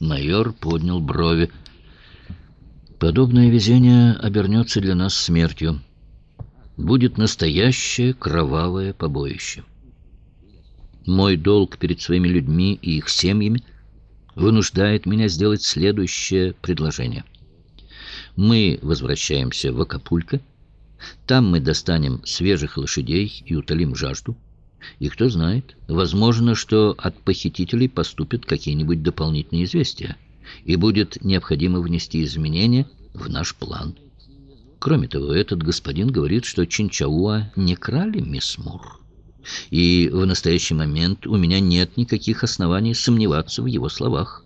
Майор поднял брови. «Подобное везение обернется для нас смертью. Будет настоящее кровавое побоище. Мой долг перед своими людьми и их семьями вынуждает меня сделать следующее предложение. Мы возвращаемся в Акапулько, там мы достанем свежих лошадей и утолим жажду. И кто знает, возможно, что от похитителей поступят какие-нибудь дополнительные известия, и будет необходимо внести изменения в наш план. Кроме того, этот господин говорит, что Чинчауа не крали мисс Мур. И в настоящий момент у меня нет никаких оснований сомневаться в его словах.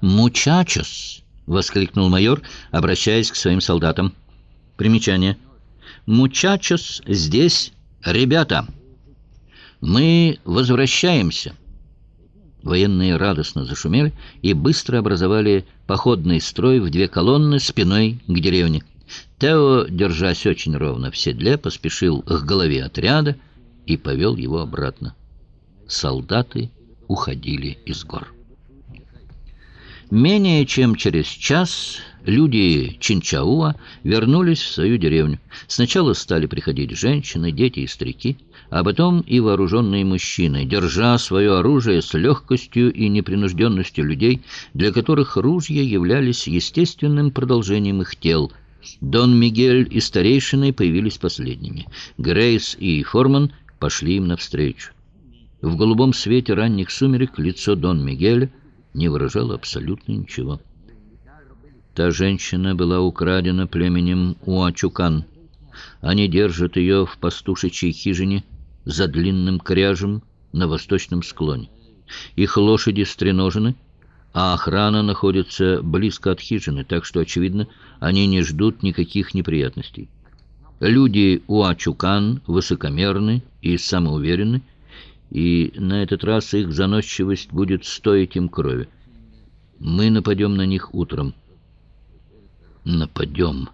«Мучачос!» — воскликнул майор, обращаясь к своим солдатам. Примечание. «Мучачос здесь, ребята!» «Мы возвращаемся!» Военные радостно зашумели и быстро образовали походный строй в две колонны спиной к деревне. Тео, держась очень ровно в седле, поспешил к голове отряда и повел его обратно. Солдаты уходили из гор. Менее чем через час люди Чинчауа вернулись в свою деревню. Сначала стали приходить женщины, дети и старики, а потом и вооруженные мужчины, держа свое оружие с легкостью и непринужденностью людей, для которых ружья являлись естественным продолжением их тел. Дон Мигель и старейшины появились последними. Грейс и Форман пошли им навстречу. В голубом свете ранних сумерек лицо Дон Мигеля не выражало абсолютно ничего. Та женщина была украдена племенем Уачукан. Они держат ее в пастушечьей хижине за длинным кряжем на восточном склоне. Их лошади стреножены, а охрана находится близко от хижины, так что, очевидно, они не ждут никаких неприятностей. Люди Уачукан высокомерны и самоуверены, и на этот раз их заносчивость будет стоить им крови. Мы нападем на них утром. Нападем.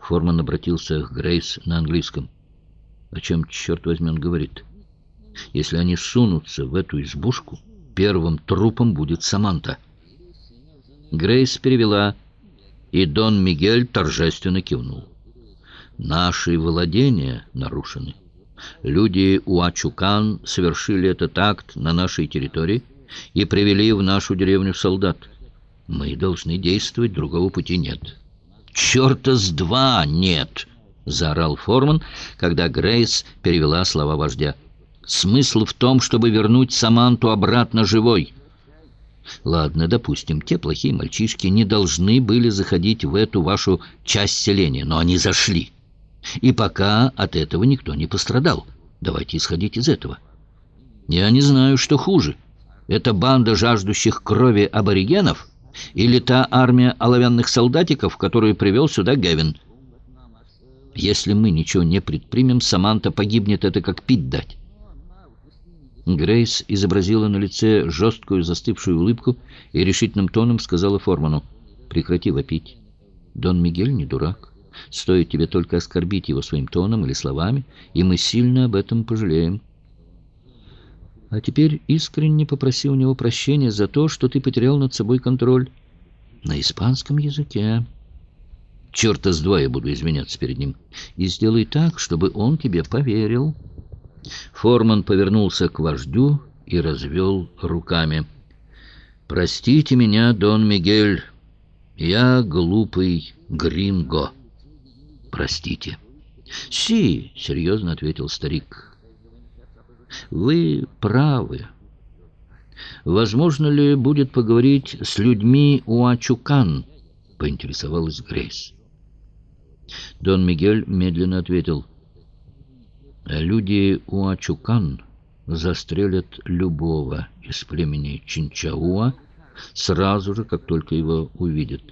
Форман обратился к Грейс на английском. О чем, черт возьми, он говорит? Если они сунутся в эту избушку, первым трупом будет Саманта. Грейс перевела, и Дон Мигель торжественно кивнул. Наши владения нарушены. Люди Уачукан совершили этот акт на нашей территории и привели в нашу деревню солдат. Мы должны действовать, другого пути нет». «Черта с два нет!» — заорал Форман, когда Грейс перевела слова вождя. «Смысл в том, чтобы вернуть Саманту обратно живой». «Ладно, допустим, те плохие мальчишки не должны были заходить в эту вашу часть селения, но они зашли». И пока от этого никто не пострадал. Давайте исходить из этого. Я не знаю, что хуже. Это банда жаждущих крови аборигенов или та армия оловянных солдатиков, которую привел сюда Гевин? Если мы ничего не предпримем, Саманта погибнет, это как пить дать. Грейс изобразила на лице жесткую застывшую улыбку и решительным тоном сказала Форману, «Прекрати вопить. Дон Мигель не дурак. Стоит тебе только оскорбить его своим тоном или словами, и мы сильно об этом пожалеем. А теперь искренне попроси у него прощения за то, что ты потерял над собой контроль на испанском языке. Черта с два я буду изменяться перед ним. И сделай так, чтобы он тебе поверил. Форман повернулся к вождю и развел руками. «Простите меня, Дон Мигель, я глупый гринго» простите». «Си», — серьезно ответил старик, — «вы правы. Возможно ли будет поговорить с людьми Уачукан?» — поинтересовалась Грейс. Дон Мигель медленно ответил, «Люди Уачукан застрелят любого из племени Чинчауа сразу же, как только его увидят,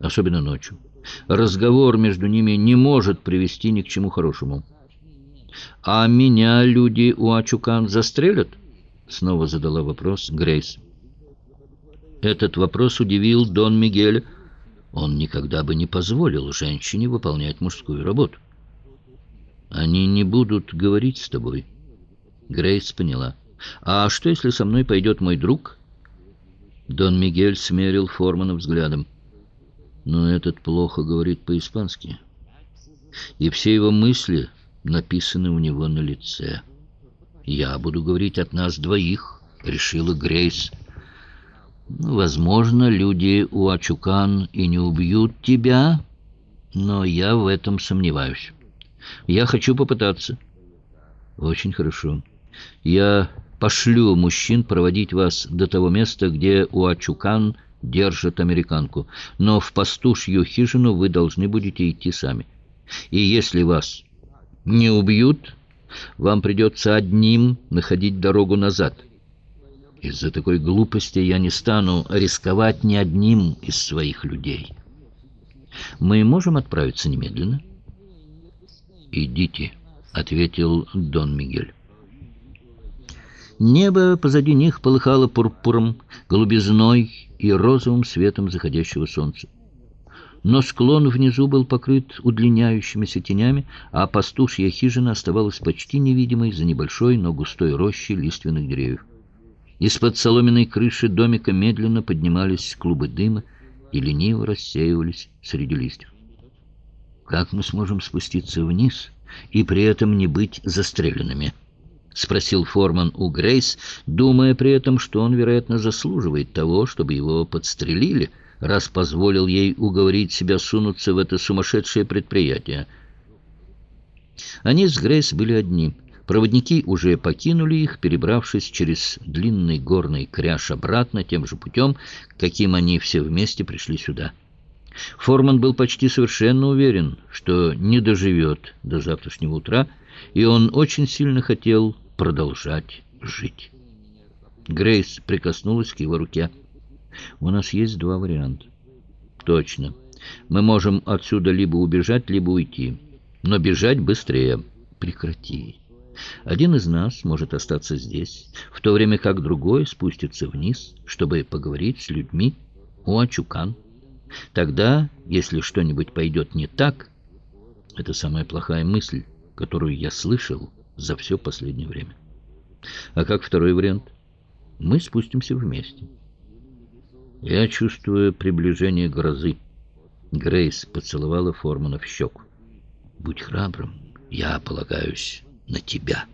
особенно ночью разговор между ними не может привести ни к чему хорошему. «А меня люди у Ачукан застрелят?» — снова задала вопрос Грейс. Этот вопрос удивил Дон Мигеля. Он никогда бы не позволил женщине выполнять мужскую работу. «Они не будут говорить с тобой». Грейс поняла. «А что, если со мной пойдет мой друг?» Дон Мигель смерил Формана взглядом. Но этот плохо говорит по-испански. И все его мысли написаны у него на лице. «Я буду говорить от нас двоих», — решила Грейс. «Ну, «Возможно, люди у Ачукан и не убьют тебя, но я в этом сомневаюсь. Я хочу попытаться». «Очень хорошо. Я пошлю мужчин проводить вас до того места, где у Ачукан держат американку, но в пастушью хижину вы должны будете идти сами. И если вас не убьют, вам придется одним находить дорогу назад. Из-за такой глупости я не стану рисковать ни одним из своих людей. Мы можем отправиться немедленно? «Идите», — ответил Дон Мигель. Небо позади них полыхало пурпуром, голубизной и розовым светом заходящего солнца. Но склон внизу был покрыт удлиняющимися тенями, а пастушья хижина оставалась почти невидимой за небольшой, но густой рощей лиственных деревьев. Из-под соломенной крыши домика медленно поднимались клубы дыма и лениво рассеивались среди листьев. «Как мы сможем спуститься вниз и при этом не быть застреленными?» — спросил Форман у Грейс, думая при этом, что он, вероятно, заслуживает того, чтобы его подстрелили, раз позволил ей уговорить себя сунуться в это сумасшедшее предприятие. Они с Грейс были одни. Проводники уже покинули их, перебравшись через длинный горный кряж обратно тем же путем, каким они все вместе пришли сюда. Форман был почти совершенно уверен, что не доживет до завтрашнего утра, и он очень сильно хотел продолжать жить. Грейс прикоснулась к его руке. «У нас есть два варианта». «Точно. Мы можем отсюда либо убежать, либо уйти. Но бежать быстрее. Прекрати. Один из нас может остаться здесь, в то время как другой спустится вниз, чтобы поговорить с людьми у Ачукан. Тогда, если что-нибудь пойдет не так, это самая плохая мысль, которую я слышал, за все последнее время. А как второй вариант? Мы спустимся вместе. Я чувствую приближение грозы. Грейс поцеловала Формана в щеку. Будь храбрым, я полагаюсь на тебя.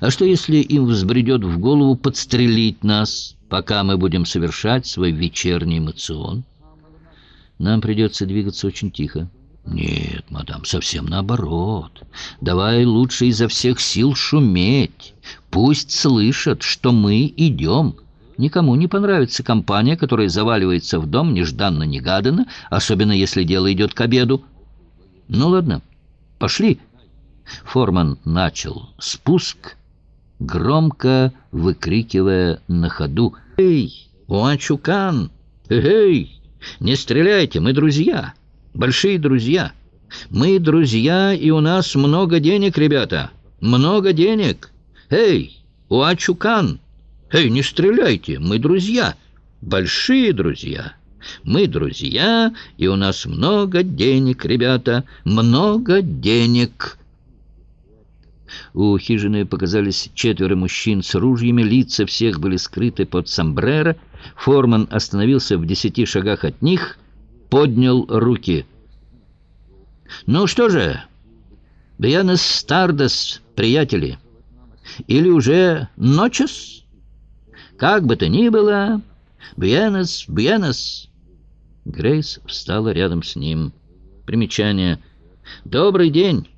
А что, если им взбредет в голову подстрелить нас, пока мы будем совершать свой вечерний эмоцион? Нам придется двигаться очень тихо. «Нет, мадам, совсем наоборот. Давай лучше изо всех сил шуметь. Пусть слышат, что мы идем. Никому не понравится компания, которая заваливается в дом нежданно-негаданно, особенно если дело идет к обеду. Ну ладно, пошли». Форман начал спуск, громко выкрикивая на ходу. «Эй, Уачукан! Эй, не стреляйте, мы друзья!» Большие друзья. Мы друзья, и у нас много денег, ребята. Много денег. Эй, Уачукан! Эй, не стреляйте, мы друзья. Большие друзья. Мы друзья, и у нас много денег, ребята. Много денег. У хижины показались четверо мужчин с ружьями, лица всех были скрыты под сомбреро. Форман остановился в десяти шагах от них — поднял руки. «Ну что же, Бьянес Стардес, приятели, или уже Ночес? Как бы то ни было, Бьянес, Бьянес!» Грейс встала рядом с ним. Примечание. «Добрый день!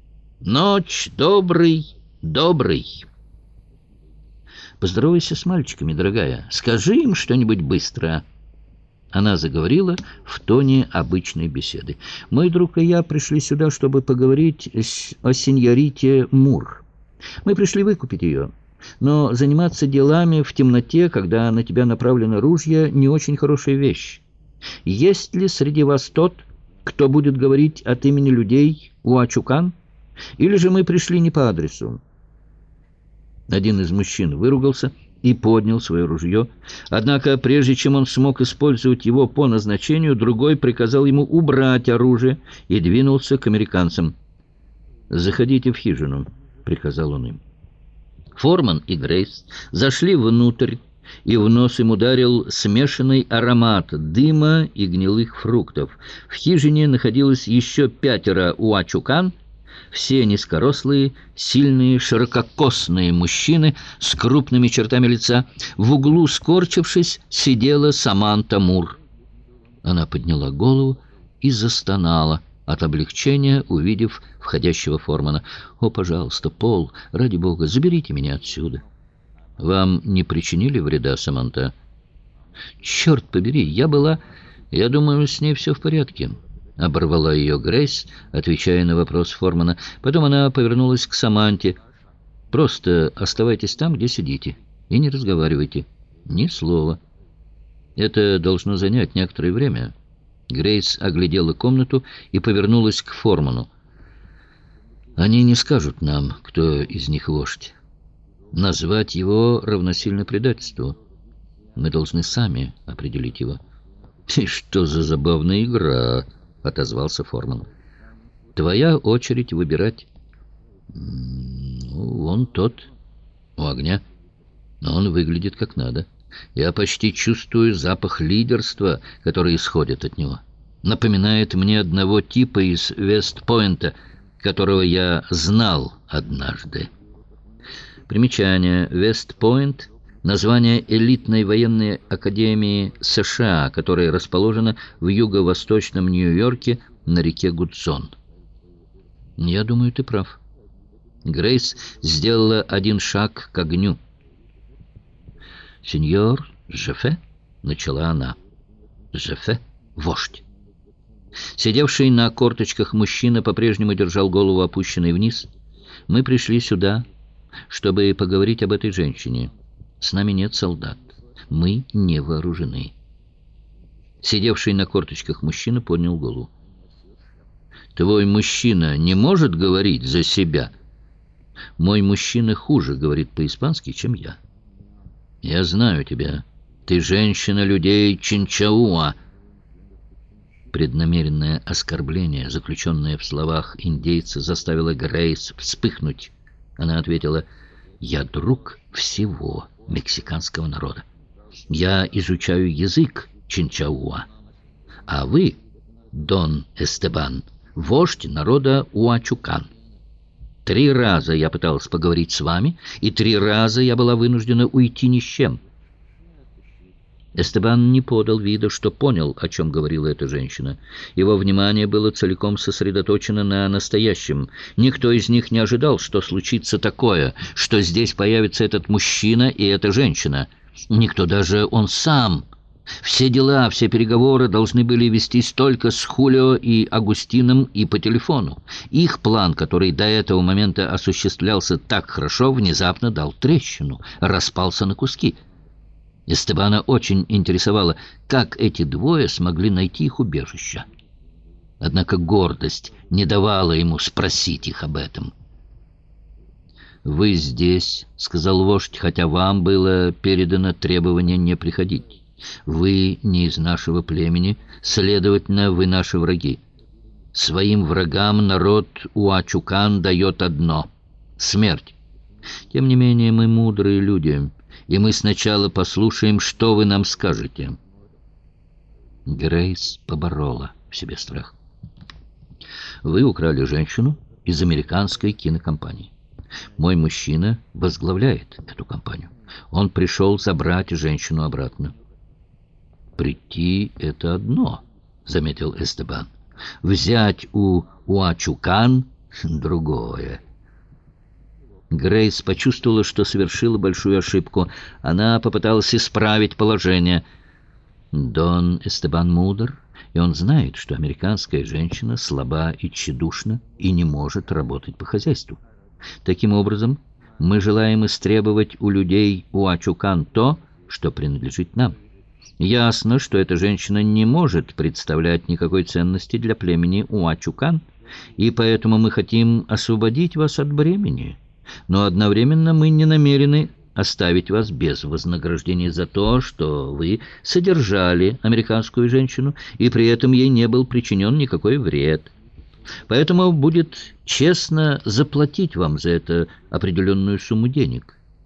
Ночь добрый, добрый!» «Поздоровайся с мальчиками, дорогая. Скажи им что-нибудь быстро». Она заговорила в тоне обычной беседы. «Мой друг и я пришли сюда, чтобы поговорить о сеньорите Мур. Мы пришли выкупить ее, но заниматься делами в темноте, когда на тебя направлено ружье, не очень хорошая вещь. Есть ли среди вас тот, кто будет говорить от имени людей у Ачукан? Или же мы пришли не по адресу?» Один из мужчин выругался — и поднял свое ружье. Однако, прежде чем он смог использовать его по назначению, другой приказал ему убрать оружие и двинулся к американцам. «Заходите в хижину», — приказал он им. Форман и Грейс зашли внутрь и в нос им ударил смешанный аромат дыма и гнилых фруктов. В хижине находилось еще пятеро уачукан, все низкорослые, сильные, ширококосные мужчины с крупными чертами лица. В углу, скорчившись, сидела Саманта Мур. Она подняла голову и застонала от облегчения, увидев входящего Формана. «О, пожалуйста, Пол, ради бога, заберите меня отсюда». «Вам не причинили вреда, Саманта?» «Черт побери, я была... Я думаю, с ней все в порядке». Оборвала ее Грейс, отвечая на вопрос Формана. Потом она повернулась к Саманте. «Просто оставайтесь там, где сидите, и не разговаривайте. Ни слова. Это должно занять некоторое время». Грейс оглядела комнату и повернулась к Форману. «Они не скажут нам, кто из них вождь. Назвать его равносильно предательству. Мы должны сами определить его». «И что за забавная игра?» — отозвался Форман. «Твоя очередь выбирать». «Ну, он тот, у огня, но он выглядит как надо». Я почти чувствую запах лидерства, который исходит от него. Напоминает мне одного типа из Вестпойнта, которого я знал однажды. Примечание. Вестпойнт — название элитной военной академии США, которая расположена в юго-восточном Нью-Йорке на реке Гудсон. Я думаю, ты прав. Грейс сделала один шаг к огню. «Сеньор Жефе?» — начала она. «Жефе — вождь». Сидевший на корточках мужчина по-прежнему держал голову опущенной вниз. «Мы пришли сюда, чтобы поговорить об этой женщине. С нами нет солдат. Мы не вооружены». Сидевший на корточках мужчина поднял голову. «Твой мужчина не может говорить за себя?» «Мой мужчина хуже говорит по-испански, чем я». Я знаю тебя. Ты женщина людей Чинчауа. Преднамеренное оскорбление, заключенное в словах индейца, заставило Грейс вспыхнуть. Она ответила, «Я друг всего мексиканского народа. Я изучаю язык Чинчауа. А вы, Дон Эстебан, вождь народа Уачукан. Три раза я пыталась поговорить с вами, и три раза я была вынуждена уйти ни с чем. Эстебан не подал вида, что понял, о чем говорила эта женщина. Его внимание было целиком сосредоточено на настоящем. Никто из них не ожидал, что случится такое, что здесь появится этот мужчина и эта женщина. Никто даже он сам все дела, все переговоры должны были вестись только с Хулио и Агустином и по телефону. Их план, который до этого момента осуществлялся так хорошо, внезапно дал трещину, распался на куски. Эстебана очень интересовало, как эти двое смогли найти их убежище. Однако гордость не давала ему спросить их об этом. «Вы здесь», — сказал вождь, — «хотя вам было передано требование не приходить». Вы не из нашего племени, следовательно, вы наши враги. Своим врагам народ Уачукан дает одно — смерть. Тем не менее, мы мудрые люди, и мы сначала послушаем, что вы нам скажете». Грейс поборола в себе страх. «Вы украли женщину из американской кинокомпании. Мой мужчина возглавляет эту компанию. Он пришел забрать женщину обратно. «Прийти — это одно», — заметил Эстебан. «Взять у Уачукан — другое». Грейс почувствовала, что совершила большую ошибку. Она попыталась исправить положение. Дон Эстебан мудр, и он знает, что американская женщина слаба и тщедушна и не может работать по хозяйству. Таким образом, мы желаем истребовать у людей Уачукан то, что принадлежит нам. Ясно, что эта женщина не может представлять никакой ценности для племени Уачукан, и поэтому мы хотим освободить вас от бремени. Но одновременно мы не намерены оставить вас без вознаграждения за то, что вы содержали американскую женщину, и при этом ей не был причинен никакой вред. Поэтому будет честно заплатить вам за это определенную сумму денег.